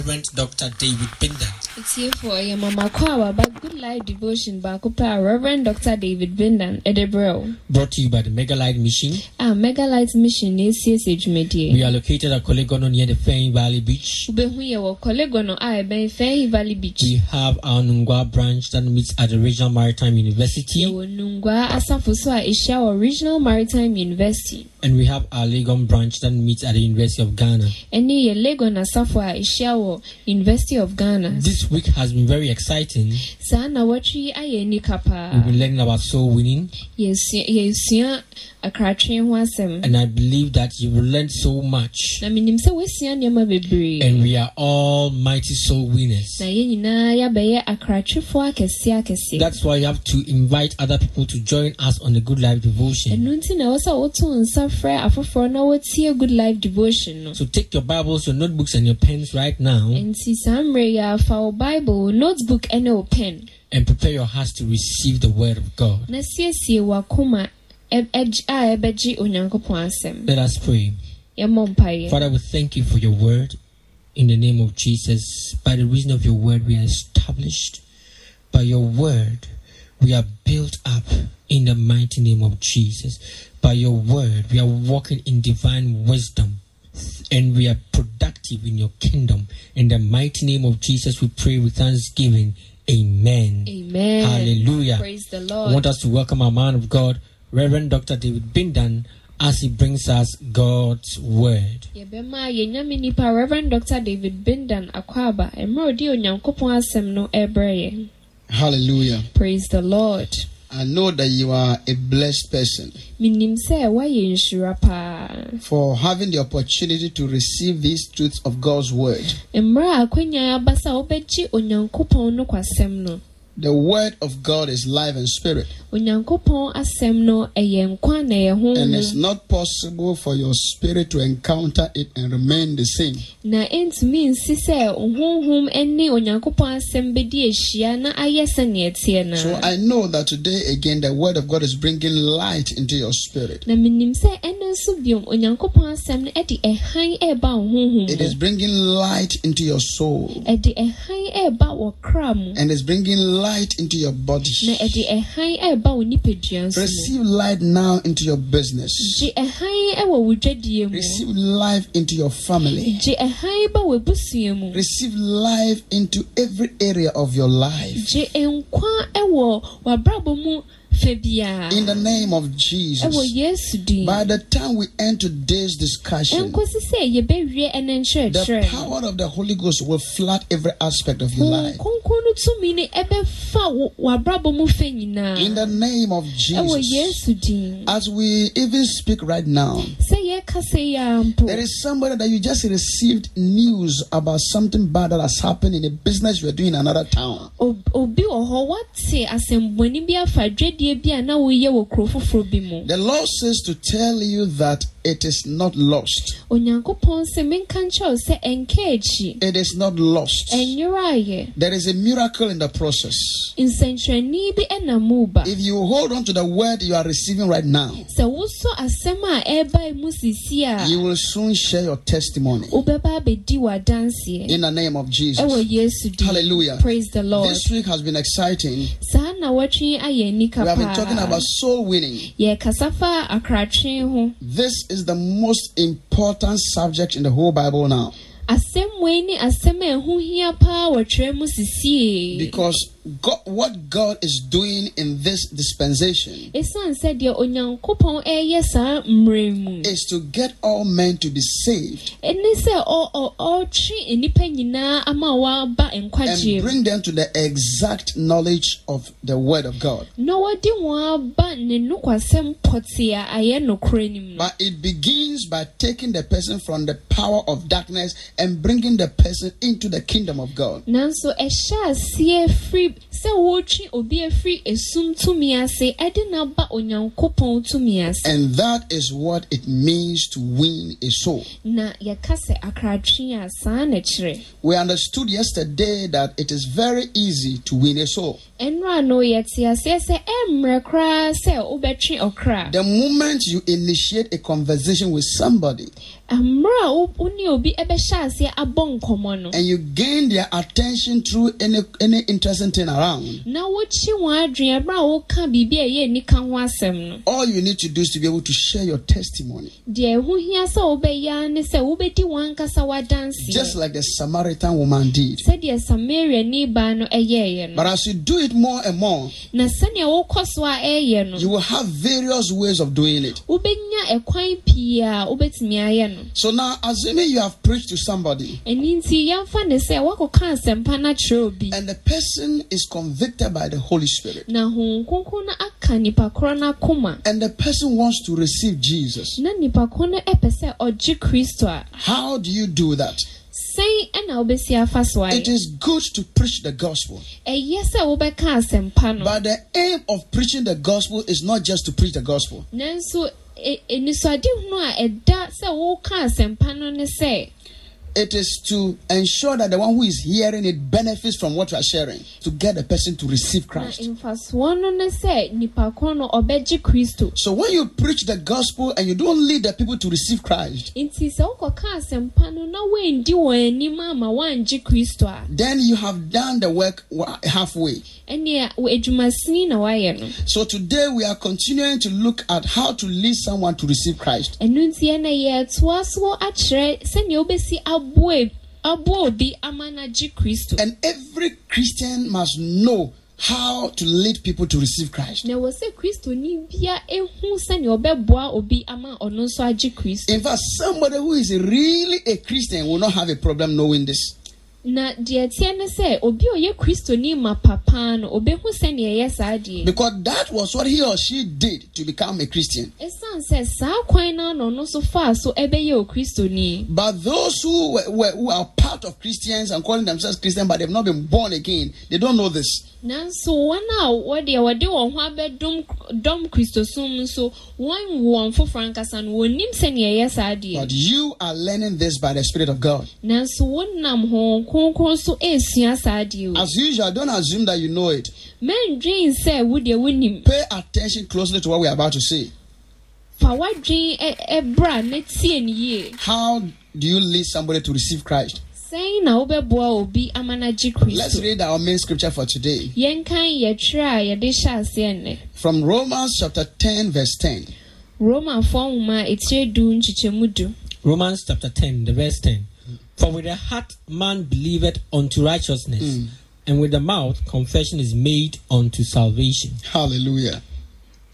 Reverend Dr. David Bindan. Tiefoɔ ɛyɛ mama kɔ a waba good life devotion baako pɛ reverend dr david bindan wo Brought to you by the Omega Light Mission. a megalight mission na esiesie dwumadie We are located at Korle Gonno near the Fane Valley Beach. wobɛhu yɛ wɔ kɔlego no a ɛbɛn fɛn valley beach We have our Nungua branch that meets at the Regional Maritime University. yɛwɔ nungua asafo so a ɛhyia wɔ regional maritime university And we have our Legon branch that meets at the University of Ghana. yɛ legon asafo a ɛhyia wɔ university of ghana This week has been very exciting. saa na wɔtwe yi ayɛ anika We've been learning about soul winning, Yes, yes, asɛm and I believe that you will learn so much. na menim sɛ woasua nneɛma bebree And we are all mighty soul winners. na yɛn nyinaa yɛabɛyɛ akratwefoɔ akɛseɛ akɛseɛ That's why you have to invite other people to join us on the Good Life Devotion. ɛno nti na ɛwɔ sɛ woto wo nsa frɛ afoforɔ na wɔtie good life devotion So take your Bibles, your notebooks, and your pens right now nti saa mmerɛ yi afa wo bible notebook and pen and prepare your hearts to receive the Word of God. Na ah, siesie w'akoma ɛ- ɛgye- a ɛbɛgye onyankopɔn asɛm Let us pray. Father, we thank you for your Word. In the name of Jesus, by the reason of your Word, we are established. By your Word, we are built up in the mighty name of Jesus. By your Word, we are walking in divine wisdom. and we are productive in your kingdom. In the mighty name of Jesus, we pray with thanksgiving. Amen. amen Hallelujah. praise the I lord want us to welcome our man of God, Reverend Dr. David Bindan, as he brings us God's word. yɛbɛma yɛnyame nipa reverend dr david bindan akɔaba mmerɛ ɔde onyankopɔn asɛm no ɛbrɛ yɛn Hallelujah. praise the lord I know that you are a blessed person menim sɛ woayɛ nhyira paa for having the opportunity to receive these truths of God's word. mmerɛ a akwanya aba sɛ wobɛgye onyankopɔn no kwasɛm no The word of God is life and spirit, onyankopɔn asɛm no ɛyɛ nkwa na ɛyɛ and it's not possible for your spirit to encounter it and remain the same. na ɛntumi nsi sɛ wo ne onyankopɔn asɛm bɛdi ahyia na ayɛ sɛnea ɛteɛ So I know that today again the word of God is bringing light into your spirit. na menim sɛ ɛno nso biom onyankopɔn asɛm no ɛde ɛhan ɛreba wo It is bringing light into your soul, ɛde ɛhan ɛreba wɔ kra mu. And it's bringing light into your body. na ɛde ɛhan ɛreba wo nipadua nso Receive light now into your business. gye ɛhan ɛwɔ wo dwadie mu Receive life into your family. gye ɛhan ba w'abusua mu Receive life into every area of your life. gye nkwa ɛwɔ w'abrabɔ mu In the name of Jesus. Oh, din By the time we end today's discussion, ɛnkɔsi sɛ yɛbɛwie ɛne the power of the Holy Ghost will flood every aspect of your life. kronkron no tumi no ɛbɛfa wo- w'abrabɔ mu fa nyinaa In the name of oh, Jesus. yesu din As we even speak right now, sɛ yɛkasa yi ara mpo there is somebody that you just received news about something bad that has happened in a business you are doing in another town. Obi wɔ hɔ wate asɛmbɔne bi afa dwadie bi a na woyɛ wɔ kuro foforɔ bi mu The Lord says to tell you that it is not lost. onyankopɔn sɛ menka nkyerɛw sɛ ɛnka It is not lost. There is a miracle in the process. nsɛnkyerɛnne bi ɛna mu ba If you hold on to the word you are receiving right now, sɛ wosɔ asɛm a ɛreba mu sisi a you will soon share your testimony wobɛba abɛdi w'adanseɛ in the name of Jesus. Hallelujah. praise the lord This week has been exciting. saa na wɔtwe ayɛ anika We have been talking about soul winning. This is the most important subject in the whole Bible now. Asɛm wei ne asɛm a ɛho hia paa wɔ twerɛ mu sisie because God, what God is doing in this dispensation ɛsiane sɛ deɛ onyankopɔn ɛreyɛ saa mmerɛ mu is to get all men to be saved and bring them to the exact knowledge of the word of God. na wɔde wɔn aba ne nokwasɛm pɔtee a ayɛ nokorɛ nim no But it begins by taking the person from the power of darkness and bringing the person into the kingdom of God. Nanso ɛhyɛ aseɛ firi sɛ obi afiri esum tumi ase ɛde n'aba onyankopɔn tumi ase And that is what it means to win a soul. na yɛka sɛ a saa na kyerɛ We understood yesterday that it is very easy to win a soul. ɛnora no yɛte aseɛ sɛ ɛmmerɛ koraa sɛ wobɛtwe ɔkra The moment you initiate a conversation with somebody, mmerɛ a wo wo ne obi bɛhyɛ aseɛ abɔ nkɔmmɔ no and you gain their attention through any any interesting thing around, na wokyi wɔn adwene ɛberɛ a woka biribi a ɛyɛ nika ho asɛm no all you need to do is to be able to share your testimony. deɛ ɛho hia sɛ wobɛyɛ ne sɛ wobɛdi wɔn ankasa Just like the Samaritan woman did. sɛdeɛ samariani baa But as you do it more and more, na sɛnea wokɔ so a ɛyɛ no you will have various ways of doing it. Wobɛnya ɛkwan pii a wobɛtumi ayɛ no So now, assuming you have preached to somebody ɛno nti yɛmfa ne sɛ woakɔka asɛmpa no akyerɛ obi and the person is convicted by the Holy Spirit na honhom kronkron no aka nipa korɔ no akoma and the person wants to receive Jesus, na nipa korɔ no ɛpɛ sɛ ɔgye kristo. a how do you do that? sɛn ɛna wobɛsi afa so It is good to preach the gospel, ɛyɛ sɛ wobɛka but the aim of preaching the gospel is not just to preach the gospel. Nanso e- a ɛda sɛ woka asɛmpa no ne sɛ It is to ensure that the one who is hearing it benefits from what you are sharing to get the person to receive Christ. mfasoɔ no ne sɛ nipa korɔ no ɔbɛgye So when you preach the gospel and you don't lead the people to receive Christ, nti sɛ wokɔka asɛmpa na woandi wɔn anim ama woangye kristo a then you have done the work halfway. ɛnea wo- adwumasini na woayɛ So today we are continuing to look at how to lead someone to receive Christ. Ɛno nti ɛna yɛtoa so akyerɛ sɛnea wobɛsi aboa aboa obi ama no agye kristo And every Christian must know how to lead people to receive Christ. na ɛwɔ sɛ kristoni bia ehu sɛnea ɔbɛboa obi ama ɔno nso agye kristo In fact, somebody who is really a Christian will not have a problem knowing this. Na deɛ teɛ ne sɛ obi a ɔyɛ kristoni ma papaa no ɔbɛhu sɛnea ɛyɛ saa deɛ Because that was what he or she did to become a Christian. ɛsiane sɛ saa kwan no ano no nso faa so ɛbɛyɛ o kristoni But those who, were, were, who are part of Christians and calling themselves Christian, but they've not been born again, they don't know this. nanso wɔn a wɔde wɔde wɔn ho abɛdom dɔm kristosom nso wɔn wɔn foforɔ ankasa no wɔnim sɛnea ɛyɛ saa deɛ But you are learning this by the Spirit of God. nanso wɔn kronkron so esua saa deɛ o As usual, don't assume that you know it. mɛndwen sɛ wo deɛ wonim Pay attention closely to what we are about to say. fa w'adwen ɛ- ɛbra na tie ne yie How do you lead somebody to receive Christ? sɛn na wobɛboa obi ama no agye Let's read our main scripture for today yɛnkan yɛtwerɛ a yɛde hyɛ aseɛ nnɛ from Romans chapter 10, verse 10. romafoɔ nwoma a ɛtire du nkyekyɛmu du Romans chapter 10, the verse 10. For with the heart man believeth unto righteousness, mm. and with the mouth confession is made unto salvation. Hallelujah.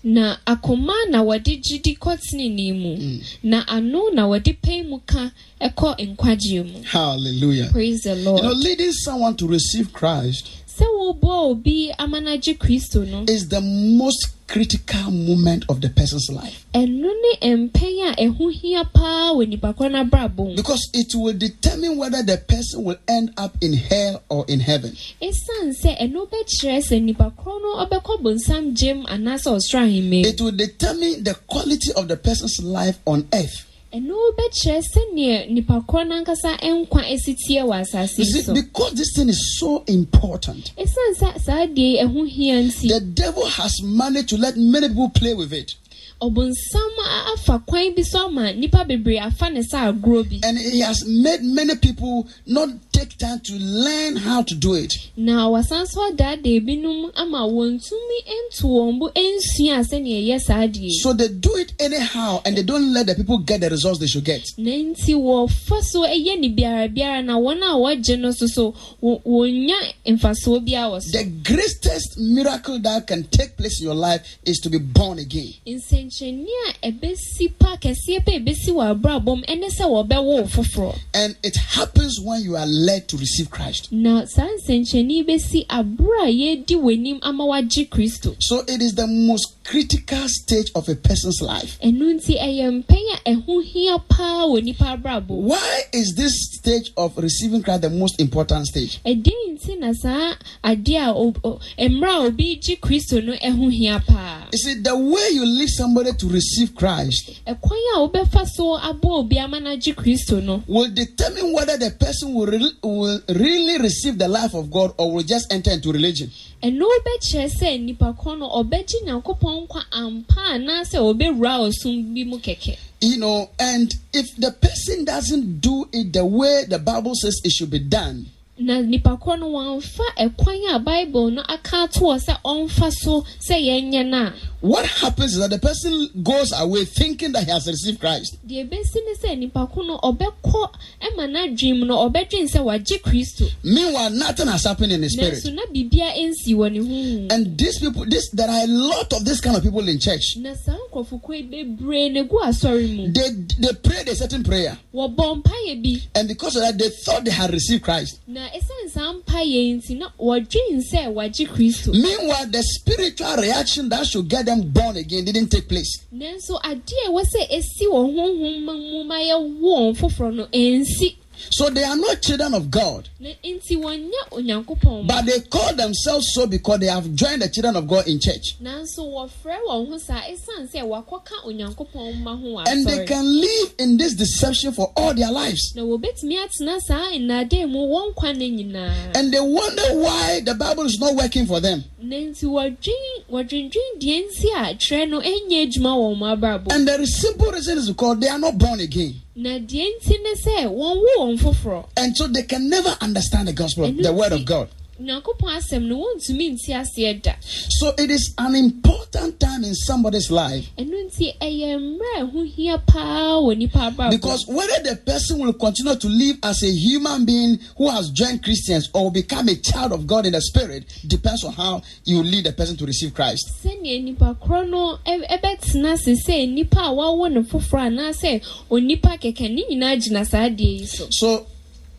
na akoma na wɔde gyidi kɔ tenenee mu mm. na ano na wɔde pɛn mu ka ɛkɔ nkwagyeɛ mu Hallelujah. praise the lord. You know, lord leading someone to receive Christ sɛ woboa obi ama no agye kristo no is the most critical moment of the person's life ɛno ne mpɛn a ɛho hia paa wɔ nipa korɔ no abrabɔ mu because it will determine whether the person will end up in hell or in heaven. ɛsiane sɛ ɛno bɛkyerɛ sɛ nipa korɔ no ɔbɛkɔ bonsam gyem anaasɛ ɔsoro ahemmaa It will determine the quality of the person's life on earth. Ɛno bɛkyerɛ sɛneɛ nipa korɔ no ankasa nkwa asi tie wɔ asase You yi see, so because this thing is so important, sɛ saa deɛ ɛho hia nti the devil has managed to let many people play with it. Ɔbonsam afa kwan bi so ama nipa bebree afa ne sɛ agorɔ bi And he has made many people not take time to learn how to do it. na wasan so adaadaa binom ama wɔntumi nto wɔn bo nsua sɛnea ɛyɛ saa deɛ yi. So they do it anyhow and they don't let the people get the results they should get. na nti wɔfa so ɛyɛ ne biara biara na wɔn a wɔgye no so so wɔ- wɔnya mfasoɔ biara wɔ so The greatest miracle that can take place in your life is to be born again. Nsɛnkyerɛnne a ɛbɛsi pa kɛseɛ pa ɛbɛsi wɔ abrabɔ mu ɛne sɛ wɔbɛwo foforɔ And it happens when you are led to receive Christ. na saa nsɛnkyerɛnne yi bɛsi aberɛ a yɛdi w'anim ama wagye kristo So it is the most critical stage of a person's life. ɛno nti ɛyɛ mpɛn a ɛho hia paa wɔ nipa abrabɔ mu. Why is this stage of receiving Christ the most important stage? nti na saa adeɛ a o- o- mmerɛ a obi gye kristo no ɛho hia paa You see, the way you lead somebody somebody to receive Christ ɛkwan a wobɛfa so aboa obi ama no agye kristo no will determine whether the person will, re- will really receive the life of God or will just enter into religion. ɛno wobɛkyerɛ sɛ nnipa kɔ no ɔbɛgye nyankopɔn nkwa ampa anaasɛ ɔbɛwura ɔsom bi mu kɛkɛ You know, and if the person doesn't do it the way the Bible says it should be done, na nnipa kɔ no wɔamfa ɛkwan a bible no aka ato hɔ sɛ ɔmfa so sɛ yɛnyɛ no a what happens is that the person goes away thinking that he has received Christ. deɛ ɛbɛsi ne sɛ nnipa ko no ɔbɛkɔ ma n'adwene mu no ɔbɛdwene sɛ wagye kristo Meanwhile, nothing has happened in his spirit. nanso na biribia ɛnsi wɔ ne honhom And these people, this there are a lot of this kind of people in church. na saa nkurɔfokuo yi bebree na egu asɔre mu They they prayed a certain prayer, wɔbɔ mpaeɛ bi and because of that, they thought they had received Christ. na ɛsiane saa mpaeɛ yi nti na wɔdwene sɛ wagye kristo Meanwhile, the spiritual reaction that should get them born again didn't take place. nanso adeɛ ɛwɔ sɛ ɛsi wɔ honhom mu ma yɛwo wɔn foforɔ no ɛnsi So they are not children of God, na nti wɔnyɛ onyankopɔn ma but they call themselves so because they have joined the children of God in church. nanso wɔfrɛ wɔn ho saa ɛsiane sɛ wakɔka onyankopɔn ma ho wɔ And they can live in this deception for all their lives. na wɔbɛtumi atena saa nnaadaa mu wɔn nkwa no nyinaa And they wonder why the Bible is not working for them. na nti wɔdwen wɔdwendwen deɛ nti a twerɛ no ɛnyɛ adwuma wɔ wɔn abrabɔ And the simple reason is because they are not born again. Na deɛ nti ne sɛ wɔn wo wɔn foforɔ And so they can never understand the gospel, the word of God. Nyankopɔn asɛm no wɔntumi nti aseɛ da. So it is an important time in somebody's life. Ɛno nti ɛyɛ mmerɛ a ɛho hia paa wɔ nipa abrabɔ. Because whether the person will continue to live as a human being who has joined Christians or become a child of God in the spirit depends on how you lead the person to receive Christ. sɛnea nipa korɔ no ɛ- ɛbɛtena ase sɛ nipa a wawo no foforɔ anaasɛ onipa kɛkɛ ne nyinaa gyina saa adeɛ yi so. So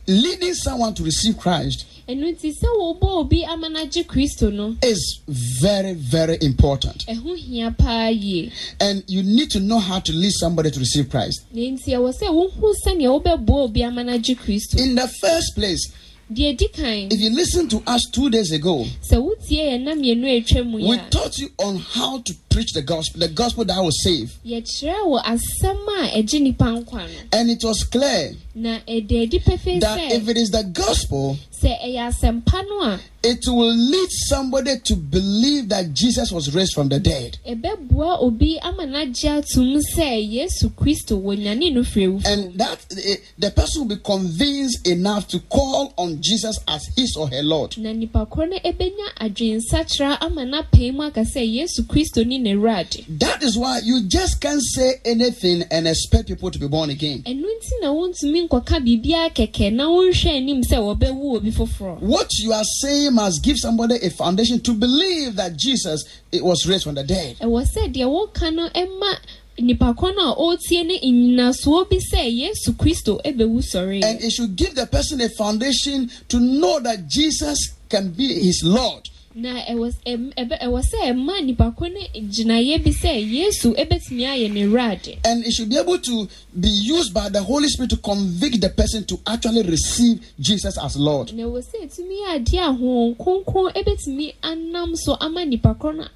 leading someone to receive Christ ɛno nti sɛ wɔbɔ obi ama kristo no. Is very, very important. ɛho hia paa yie And you need to know how to lead somebody to receive Christ. na nti ɛwɔ sɛ wohu sɛnea wobɛboa obi ama no agye kristo. In the first place, deɛ di kan. if you listen to us two days ago, sɛ wotie yɛn na mmienu atwa mu we taught you on how to preach the gospel, the gospel that will save. yɛkyerɛ wɔ asɛm a ɛgye nipa nkwa no. And it was clear na ɛda adi pɛfɛ that if it is the gospel, sɛ ɛyɛ asɛmpa no a it will lead somebody to believe that Jesus was raised from the dead. ɛbɛboa obi ama no agye atom sɛ yesu kristo wɔnyane no firi awufo And that eh, the person will be convinced enough to call on Jesus as his or her Lord. na nipa korɔ no ɛbɛnya adwensakyera ama no apɛi mu aka sɛ yesu kristo ne n'awurade That is why you just can't say anything and expect people to be born again. ɛno nti na wontumi nkɔka biribiara kɛkɛ na wonhwɛ anim sɛ wɔbɛwu obi What you are saying must give somebody a foundation to believe that Jesus it was raised from the dead. ɛwɔ sɛ deɛ woka no ɛma nipa no a ɔretie ne nnyinasoɔ bi sɛ yesu kristo ɛbɛwu sɔre And it should give the person a foundation to know that Jesus can be his Lord. Na ɛwɔ ɛbɛ- ɛwɔ sɛ ɛma nipa korɔ no gyinaeɛ bi sɛ yesu ayɛ ne wurade And it should be able to be used by the Holy Spirit to convict the person to actually receive Jesus as Lord. na ɛwɔ sɛ ɛtumi yɛ adeɛ a honhom kronkron ɛbɛtumi anam so ama no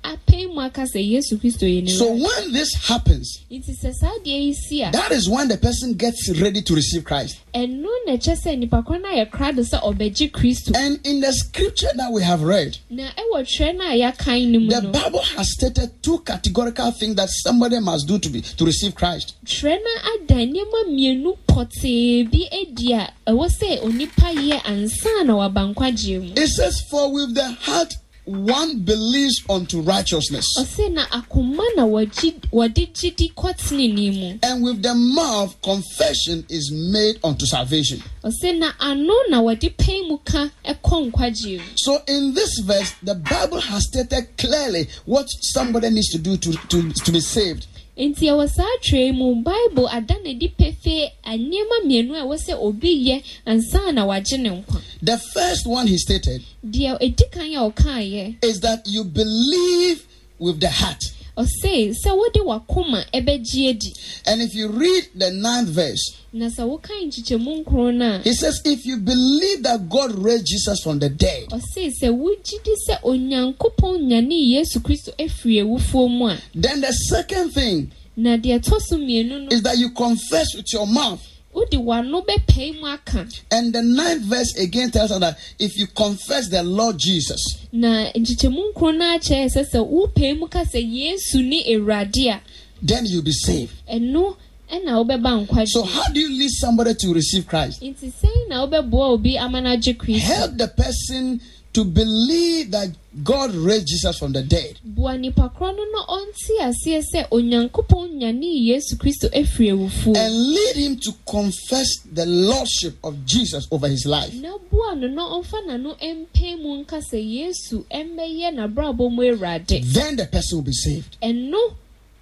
apɛn mu aka sɛ yesu kristo yɛ ne So when this happens, nti sɛ saa adeɛ yi si a ah. that is when the person gets ready to receive Christ. ɛno na ɛkyɛ sɛ nipa korɔ no ayɛ krado sɛ ɔbɛgye kristo. And in the scripture that we have read, na ɛwɔ twerɛ no a yɛakan no mu the Bible has stated two categorical things that somebody must do to be to receive Christ. twerɛ no ada nneɛma mmienu pɔtee bi adi a ɛwɔ sɛ onipa yɛ ansa na waba It says, For with the heart one believes unto righteousness, ɔse na akoma na wɔgye- wɔde gyidi kɔtenene mu and with the mouth confession is made unto salvation. ɔse na ano na wɔde pɛn mu ka ɛkɔ nkwagyeɛ mu So in this verse, the Bible has stated clearly what somebody needs to do to, to, to be saved. Nti ɛwɔ saa twerɛ mu bible ada na di pefee nneɛma mmienu a ɛwɔ sɛ obi yɛ ansa na wagye ne nkwa The first one he stated deɛ ɛdi kan a ɔkaeɛ is that you believe with the heart. Sɛ wode wakoma ɛbɛgye adi And if you read the ninth verse, na sɛ wokan nkyekyɛmu nkron no a he says, If you believe that God raised Jesus from the dead, sɛ sɛ onyankopɔn nyanee yesu kristo afiri awufoɔ mu a then the second thing na deɛ ɛtɔ so mmienu no is that you confess with your mouth. Wode w'ano bɛpae mu aka And the ninth verse again tells us that if you confess the Lord Jesus, na nkyekyɛmu nkron no akyerɛ sɛ sɛ wopae mu ka sɛ yesu ne awurade a then you'll be saved. ɛno ɛna wobɛba nkwagye So, how do you lead somebody to receive Christ? nti sɛn na wobɛboa obi ama no agye kristo Help the person to believe that God raised Jesus from the dead. boa nipa korɔ no na ɔnte aseɛ sɛ onyankopɔn nyanee yesu kristo afiri awufuo and lead him to confess the lordship of Jesus over his life. na boa no na ɔmfa n'ano mpae mu nka sɛ yesu ɛmmɛyɛ n'abrabɔ mu awurade Then the person will be saved.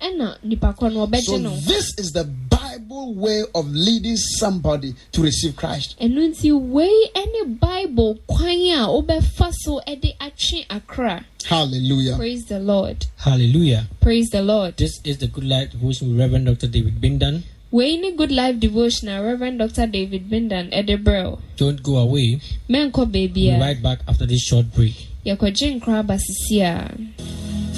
Ɛno ɛna nipa korɔ no So this is the Bible way of leading somebody to receive Christ. ɛno nti wei ɛne bible kwan a wobɛfa so ɛde atwe akra Hallelujah. praise the lord Hallelujah. praise the lord This is the Good Life Devotion with Reverend Dr. David Bindan. wei ne good life devotional reverend dr david bindan ɛde brɛw Don't go away. mɛnkɔ We'll be right back after this short break. yɛkɔgye nkora aba sisi a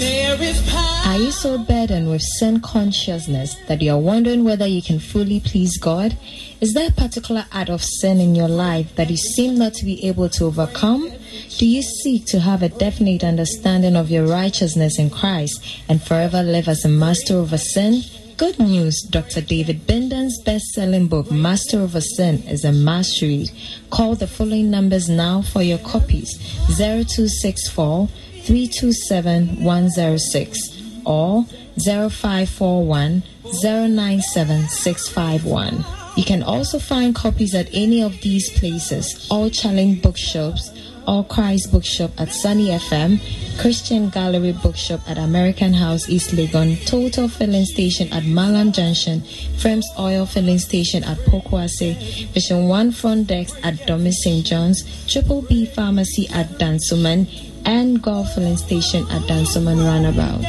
Are you so burdened with sin consciousness that you are wondering whether you can fully please God? Is there a particular act of sin in your life that you seem not to be able to overcome? Do you seek to have a definite understanding of your righteousness in Christ and forever live as a master over sin? Good news, Dr. David Bindan's best selling book, Master over Sin, is a must read. Call the following numbers now for your copies 0264 327 106 or 0541 097 651. You can also find copies at any of these places All Challenge Bookshops, All Christ Bookshop at Sunny FM, Christian Gallery Bookshop at American House East Legon, Total Filling Station at Malam Junction, Frimps Oil Filling Station at Pokuase, Vision 1 Front Desk at Domis St. John's, Triple B Pharmacy at Dansoman, and Goil Filling Station at Dansoman Roundabout.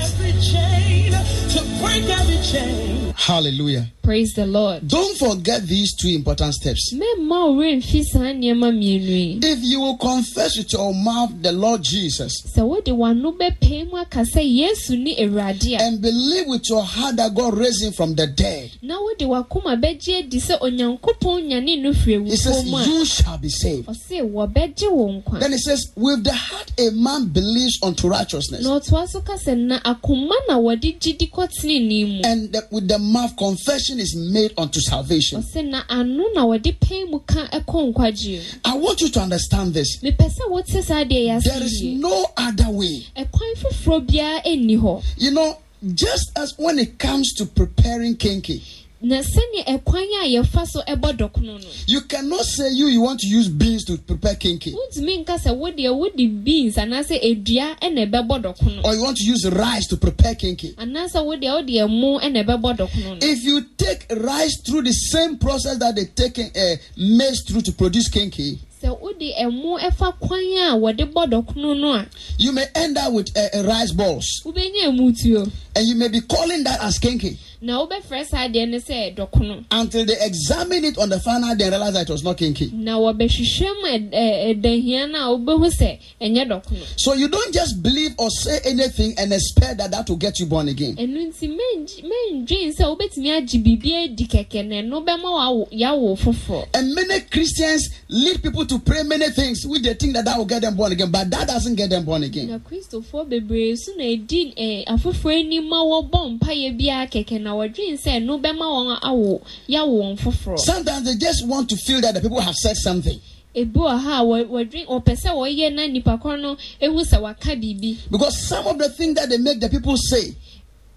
Hallelujah. praise the lord Don't forget these two important steps. mɛmma wo werɛ mfi saa nneɛma mmienu yi If you will confess with your mouth the Lord Jesus sɛ wode w'ano bɛpae mu aka sɛ yesu ne awurade a and believe with your heart that God raised him from the dead, na wode w'akoma bɛgye adi sɛ onyankopɔn nyane no he says, awufoɔ mu a You shall be saved. ɔse wɔbɛgye wo nkwa Then it says, With the heart a man believes unto righteousness, na ɔtoa so ka sɛ na akoma na wɔde gyidi kɔtenenee mu and the- with the mouth confession is made unto salvation. ɔse na ano na wɔde pae mu ka ɛkɔ nkwagye I want you to understand this. mepɛ sɛ wote saa deɛ There is yɛase yie no other way. ɛkwan foforɔ biara ɛnni hɔ You know, just as when it comes to preparing kinky, na sɛnea ɛkwan a yɛfa so ɛbɔ dɔkono no you cannot say you you want to use beans to prepare kenke, wontumi nka sɛ wodeɛ wode beans anaasɛ edua ɛna ɛbɛbɔ dɔkono or you want to use rice to prepare kenke. anaasɛ wodeɛ wode ɛmo ɛna ɛbɛbɔ dɔkono no If you take rice through the same process that they take uh, maize through to produce kenke, sɛ wode ɛmo ɛfa kwan a wɔde bɔ dɔkono no a you may end up with uh, rice balls, and you may be calling that as kenke na wobɛfrɛ saa adeɛ no sɛ dɔkono until they examine it on the final day and realize that it was not kinky. na wɔbɛhwehwɛ mu ɛd- ɛ- ɛdahia no a wobɛhu sɛ ɛnyɛ dɔkono So you don't just believe or say anything and expect that that will get you born again. ɛno nti mendwen sɛ wobɛtumi agye biribi adi kɛkɛ na ɛno bɛma yɛawo foforɔ And many Christians lead people to pray many things which they think that that will get them born again, but that doesn't get them born again. na kristofoɔ bebree so na eh, afoforɔ anim ma wɔbɔ mpayɛ biara kɛkɛ na wɔdwen sɛ ɛno bɛma wɔn awo yɛawo wɔn foforɔ Sometimes they just want to feel that the people have said something. ebi wɔ ha a wɔ- wɔdwen wɔpɛ sɛ wɔyɛ na nipa korɔ no ehu sɛ waka biribi Because some of the things that they make the people say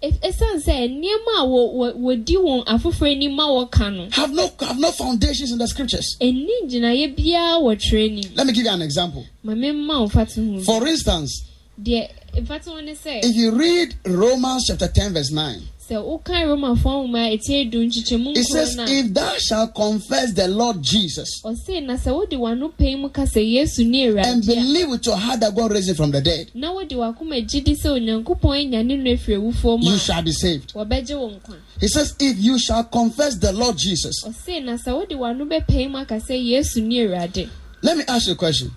E- ɛsiane sɛ nneɛma a wɔ- wɔ- wɔdi wɔn afoforɔ anim ma wɔka no have no have no foundations in the scriptures. ɛni gyinaeɛ biara wɔ twerɛ nim Let me give you an example. ma memma wo fate ho. For instance, deɛ ne sɛ if you read Romans chapter 10, verse 9, sɛ wokan romafoɔ nwoma a ɛti edu nkyekyɛmu It says, If thou shalt confess the Lord Jesus ɔse na sɛ wode w'ano pɛi mu ka sɛ yesu ne and believe with your heart that God raised him from the dead, na wode w'akoma gye di sɛ onyankopɔn anya ne no afiri awufoɔ mu you shall be saved. wɔbɛgye nkwa He says, If you shall confess the Lord Jesus. ɔse na sɛ wode w'ano bɛpɛi mu aka sɛ yesu ne awurade Let me ask you a question.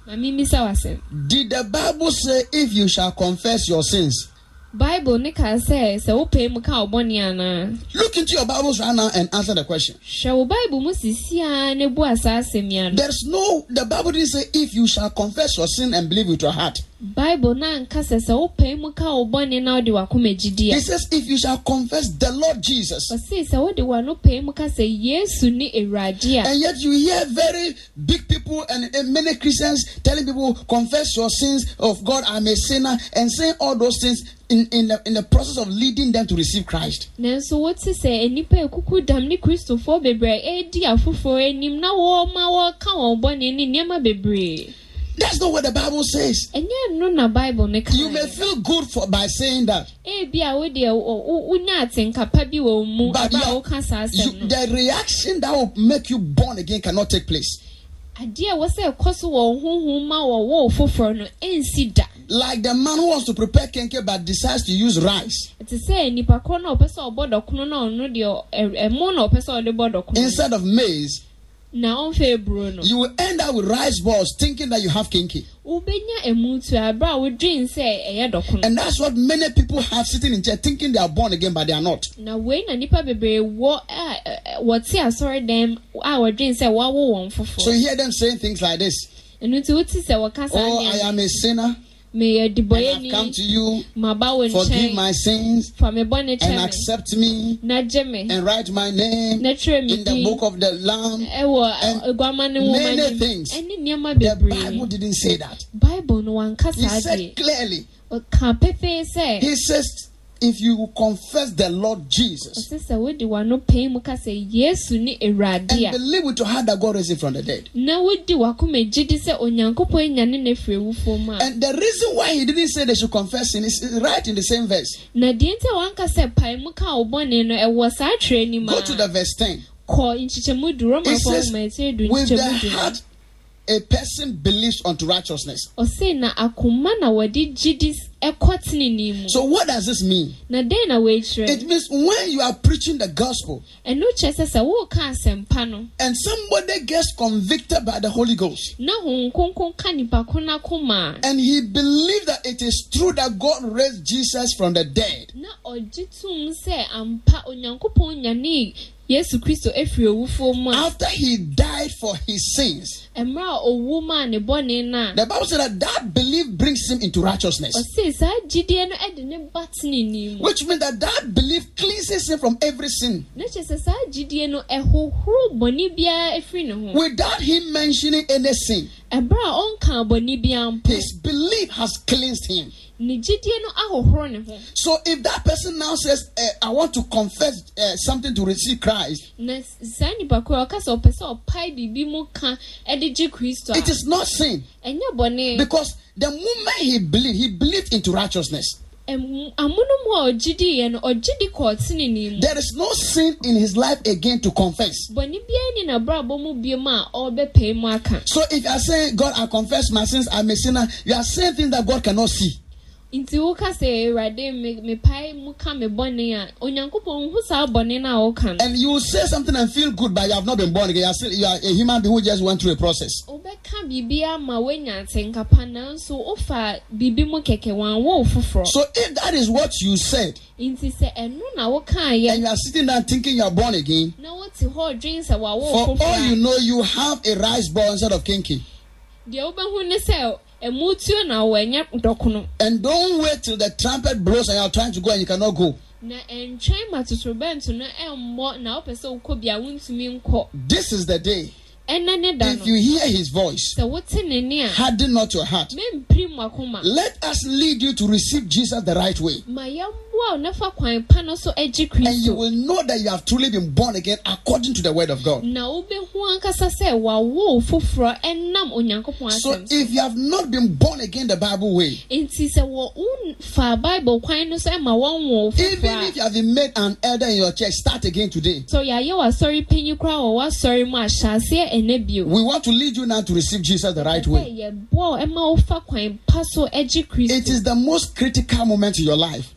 Did the Bible say, If you shall confess your sins? Bible ne kaa sɛ sɛ wopɛi mu ka wo bɔne anaa Look into your Bibles right now and answer the question. hwɛ wo bible mu sisiaa ne bu asa asɛm yi ano There's no, the Bible didn't say, If you shall confess your sin and believe with your heart. Bible na anka sɛ sɛ wopɛi mu ka wo bɔne na wode w'akoma gye di a It says, If you shall confess the Lord Jesus. ɔse sɛ wode w'ano pɛi mu ka sɛ yesu ne awurade a And yet you hear very big people and, and many Christians telling people, confess your sins of God, I'm a sinner, and saying all those things in, in, the, in the process of leading them to receive Christ. nanso wote sɛ nnipa ekuku dam ne kristofoɔ bebree edi afoforɔ anim na wɔma wɔka wɔn bɔne ne nneɛma bebree That's not what the Bible says. ɛnyɛ no na bible ne ka You may feel good for by saying that, ebi a wode wonya atenkapa bi wɔ wo mu but you- you, the reaction that will make you born again cannot take place. adeɛ a wɔsɛ ɛkɔ so wɔ honhom ma wɔwɔ wo foforɔ no ɛnsi da. Like the man who wants to prepare kenke but decides to use rice. Te sɛ nipa korɔ na ɔpɛ sɛ ɔbɔ dɔkono na ɔno deɛ ɛ- ɛmo na ɔpɛ sɛ ɔde bɔ dɔkono. Instead of maize, na ɔmfa eburo no. You will end up with rice balls thinking that you have kenke. wobɛnya emu tu abere a wodwen sɛ ɛyɛ dɔkono And that's what many people have sitting in church thinking they are born again, but they are not. na wei na nipa bebree wɔ a wɔte asɔredan a wɔdwen sɛ wɔawo wɔn So foforɔ you hear them saying things like this. Ɛno nti wote sɛ wɔka saa Oh, I am a sinner, and I've come to you, forgive my sins, fa me bɔne and accept me, na gye me. and write my name na twerɛ me in the book of the Lamb. and aguama ne nwoma many things. The Bible didn't say that. bible no wanka He said clearly, ɔka pefee sɛ He says, if you confess the Lord Jesus ɔsɛ sɛ wode w'ano pɛi mu ka sɛ yesu ne awurade and believe with your heart that God raised him from the dead. na wodi w'akoma gye di sɛ onyankopɔn anya ne no afiri awufoɔ mu a And the reason why he didn't say they should confess sin is right in the same verse. na deɛ nti a wanka sɛ pae mu ka wo bɔne no ɛwɔ saa Go to the verse 10. kɔ nkyekyɛmu du It says, nwoma ɛtiri du With the nkyekyɛmu du no. heart, a person believes unto righteousness. ɔse na akoma na gye di ɛkɔ tenenee mu So, what does this mean? na dɛn na wɔakyerɛ It means when you are preaching the gospel ɛno kyerɛ sɛ sɛ woka asɛmpa no and somebody gets convicted by the Holy Ghost na honhom kronkron ka nipa ko no akoma a and he believes that it is true that God raised Jesus from the dead, na ɔgye tom sɛ ampa onyankopɔn nyanee yesu kristo afiri owufoɔ mu a after he died for his sins, mmerɛ a ɔwu maa ne bɔne no a the Bible said that that belief brings him into righteousness. ɔse saa gyidie no de ne ba tenenee mu Which means that that belief cleanses him from every sin na kyerɛ sɛ saa gyidie no ɛhohoro bɔne biara afiri ne ho without him mentioning any sin. ɛberɛ a ɔnka bɔne biara mpo His belief has cleansed him. Ne gyidie no ahohoro ne ho So if that person now says, eh, I want to confess uh, something to receive Christ, na saa nipa koro a ɔka sɛ ɔpɛ sɛ ɔpae biribi mu ka de gye kristo it is not sin ɛnyɛ bɔne because the moment he believed, he believed into righteousness. Amonom a ɔgye diiɛ no ɔgye di kɔɔ tenenee mu There is no sin in his life again to confess. bɔne biara ni n'abrabɔ mu biom a ɔrebɛpae mu aka So if you are saying, God, I confess my sins, I'm a sinner, you are saying things that God cannot see. Nti woka sɛ awurade me- mepae mu ka me bɔne a onyankopɔn hu saa bɔne no a woka no And you say something and feel good, but you have not been born again. You are, still, you are a human being who just went through a process. wobɛka biribi ama woanya atenkapa nanso wofa biribi mu kɛkɛ wanwo wo foforɔ So if that is what you said, nti sɛ ɛno na and wokaeɛ you are sitting there thinking you are born again, na wote hɔ dwen sɛ wawo wo for all you know, you have a rice ball instead of kinky. deɛ wobɛhu ne sɛ ɛmutuo na wɔanyɛ dɔkono And don't wait till the trumpet blows and you are trying to go and you cannot go. na ɛntwɛn ma totorobɛnto no ɛmmɔ na wopɛ sɛ wokɔ bia wontumi nkɔ This is the day. ɛna ne da If you hear his voice, sɛ wote ne ne a harden not your heart. mempiri mu akoma Let us lead you to receive Jesus the right way. ma ɔnafa kwan pa no so agye And you will know that you have truly been born again according to the word of God. na wobɛhu ankasa sɛ wawo foforɔ ɛnam onyankopɔn So if you have not been born again the Bible way, nti sɛ wɔ fa bible kwan no so ɛma wɔnwo even if you have been made an elder in your church, start again today. a sɛ yɛayɛ w'asɔre panyi koraa wɔ w'asɔre mu ahyɛ aseɛ ɛnɛ bio We want to lead you now to receive Jesus the right way. yɛboa ɛma wofa kwan pa so agye It is the most critical moment in your life.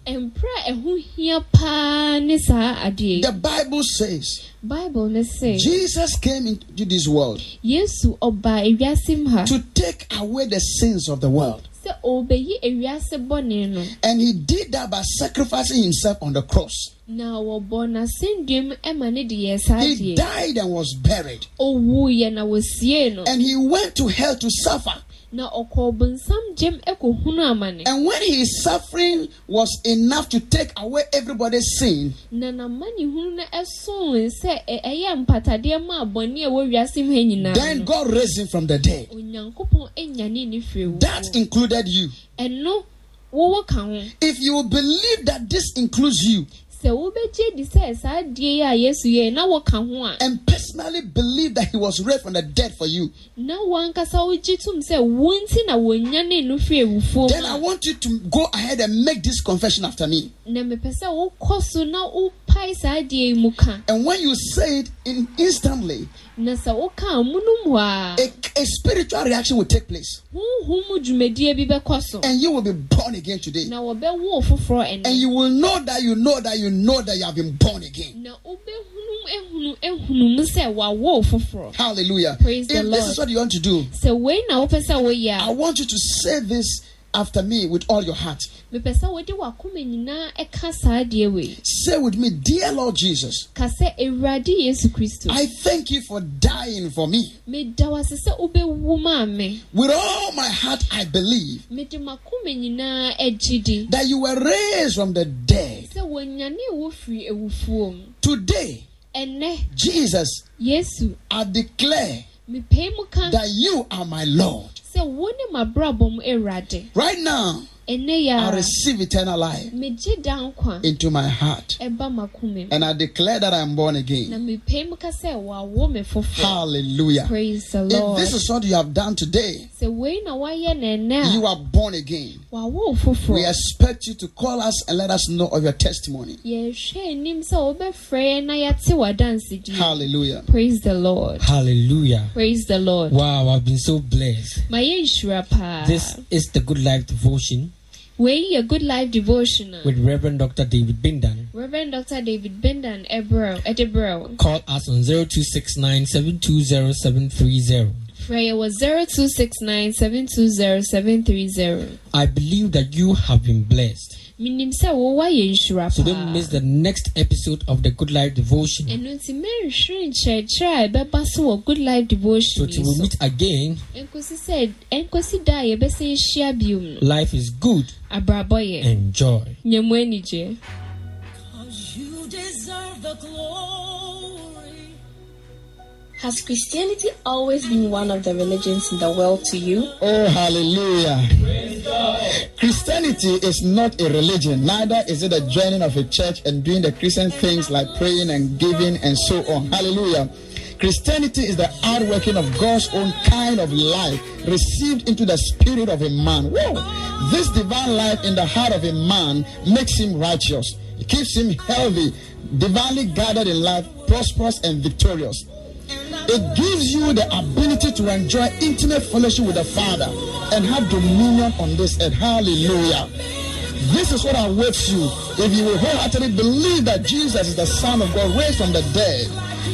Mprɛ a ɛho hia paa ne saa adeɛ The Bible says bible ne sɛ Jesus came into this world yesu ɔbaa ewiase mu ha to take away the sins of the world. sɛ ɔrebɛyi ewiase bɔne no And he did that by sacrificing himself on the cross. na wɔbɔ n'asɛnnua mu ma ne de yɛ saa He died and was buried. ɔwuiɛ na wɔsie no And he went to hell to suffer. Na ɔkɔɔ bonsam gyam kɔhunu amane And when his suffering was enough to take away everybody's sin, na n'amanehunu no ɛsoo sɛ ɛ- ɛyɛ mpatadeɛ ma abɔne a ɛwɔ wiase mu ha nyinaa then God raised him from the dead. onyankopɔn anyane ne firi That included you. ɛno wowɔ ka ho If you believe that this includes you sɛ wobɛgye di sɛ saa yi a yesu yɛ na wɔka ho a and personally believe that he was raised from the dead for you, na wankasa wogye tom sɛ wo nti na wɔnyane no firi awufuo then I mu want you to go ahead and make this confession after me. na mepɛ sɛ wokɔ so na wopae saa adeɛ yi mu ka And when you say it in instantly, na sɛ woka amunum hɔ a a, a spiritual reaction will take place. honhom mu dwumadie bi bɛkɔ so And you will be born again today. na wɔbɛwo foforɔ And you will know that you know that you know that you have been born again. na wobɛhunum ehunu ehunu mu sɛ wawo foforɔ Hallelujah. Praise the if this is what you want to do, sɛ wei na wopɛ sɛ woyɛ I want you to say this after me with all your heart. mepɛ sɛ wode wakoma nyinaa ɛka saa adeɛ wei Say with me, Dear Lord Jesus, ka sɛ awurade yesu kristo. I thank you for dying for me. meda wo ase sɛ wobɛwu maa me With all my heart, I believe mede makoma nyinaa agye di that you were raised from the dead. sɛ wɔnyane wo firi awufuo mu Today, Jesus, yesu. I declare mepɛi mu ka that you are my Lord. sɛ wo ne mabrabɔ mu awurade Right now, I receive eternal life megye da nkwa into my heart. ɛba makoma mu And I declare that I'm born again. mepɛi mu ka sɛ wawo me foforɔ Hallelujah. praise the Lord. If lord this is what you have done today, sɛ wei na woayɛ no ɛnɛ you are born again. We expect you to call us and let us know of your testimony. yɛhwɛ anim sɛ wobɛfrɛ yɛn na yɛate w'adansedie Hallelujah. praise the lord Hallelujah. praise the lord Wow, I've been so blessed. ma yɛnhyira paa This is the Good Life Devotion wei Your good life Devotional with Reverend Dr. David Bindan. reverend dr david Bindan, ɛbrɛw ɛde brɛw Call us on 0269 720 730. frɛ yɛ 0269 720 I believe that you have been blessed. Menim sɛ wowɔ yɛ nhyira So don't miss the next episode of the Good Life Devotion. ɛno nti mɛnhwere nkyerɛkyerɛ a ɛbɛba so wɔ good life devotion yi till we meet again, ɛnkosi sɛ ɛnkosi da a yɛbɛsɛ ahyia biom no life is good. abrabɔ Enjoy. nyɛmu You deserve the glory. Has Christianity always been one of the religions in the world to you? Oh, hallelujah. Christianity is not a religion, neither is it a joining of a church and doing the Christian things like praying and giving and so on. Hallelujah. Christianity is the outworking of God's own kind of life received into the spirit of a man. Whoa. This divine life in the heart of a man makes him righteous. It keeps him healthy, divinely guided in life, prosperous and victorious. It gives you the ability to enjoy intimate fellowship with the Father and have dominion on this earth. Hallelujah. This is what awaits you if you will wholeheartedly believe that Jesus is the Son of God raised from the dead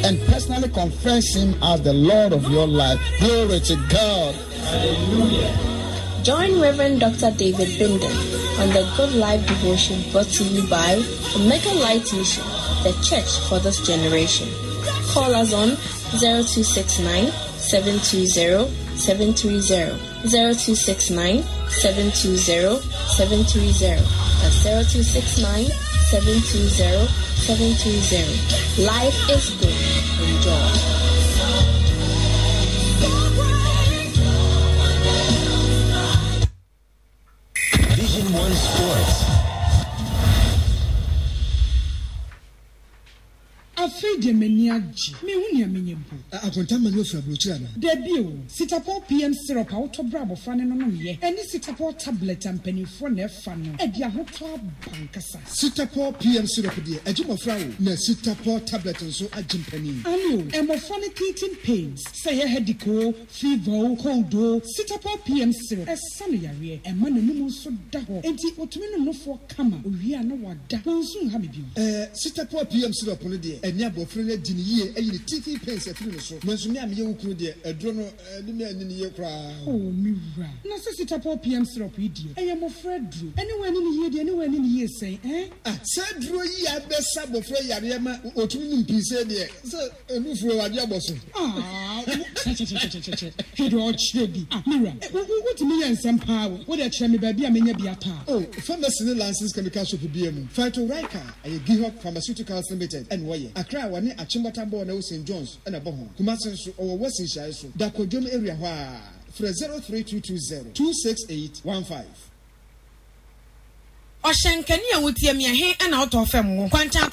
and personally confess Him as the Lord of your life. Glory to God. Hallelujah. Join Reverend Dr. David Bindan on the Good Life devotion brought to you by Omega Light Mission, the church for this generation. Call us on 0269 720 730. 0269 720 730. That's 0269 720 730. Life is good. Enjoy. agye. mi hu ni ɛmi nye bu. akonta ma ni o fura burokyiri ana. debi o sitapɔ pm syrup a wotɔ bra abɔfra ne nonom yɛ ɛne sitapɔ tablet a mpanimfoɔ na ɛfa no ɛdi ahotɔ aba nkasa. sitapɔ pm syrup deɛ ɛgye mɔfra o na sitapɔ tablet nso agye mpanin. ano ɛmɔfra ne tintin pains sɛ yɛ hɛdiko fivo koldo sitapɔ pm syrup ɛsa no yareɛ ɛma n'anim nso da hɔ nti otumi nonofoɔ kama owie a na wada wɔn nso nha mi bi. ɛɛ sitapɔ pm syrup no deɛ ɛne abɔfra no dini. ne yie ɛyi ne teething pains afiri no so. Nanso me a meyɛ wo kunu deɛ ɛduro no ɛne me ani ne yie koraa. O me wura. Na sɛ sitapɔ pm syrup yi deɛ ɛyɛ mmɔfra duro. Ɛne wɔn ani ne yie deɛ ɛne wɔn ani ne yie sɛn ɛn? Ah, saa duro yi a bɛsa abɔfra yareɛ ma ɔtumi no mpii sɛ deɛ sɛ ɛnufuo wagye abɔ so. Ah, wo- kyɛkyɛkyɛkyɛkyɛkyɛ hwɛ deɛ ɔkyerɛ bi. Ah, me wura. Wo- wo- wotumi yɛ nsɛm paa wo. Wode kyerɛ me baabi a menya bi ataa Oh, pharmacy ne chemical shop mu. Ɛyɛ Pharmaceuticals Limited, ɛna wɔyɛ. Accra a wɔne akwata bɔɔl na ɛwɔ st johns ɛna ɛbɔ ho. Kumase nso ɔwɔ wɔ sinhyae so. Dakɔdwom area hɔ a frɛ 03220 26815 ɔhyɛnkani a wotia miahe ɛna wotɔ fam wo. Kwankyɛn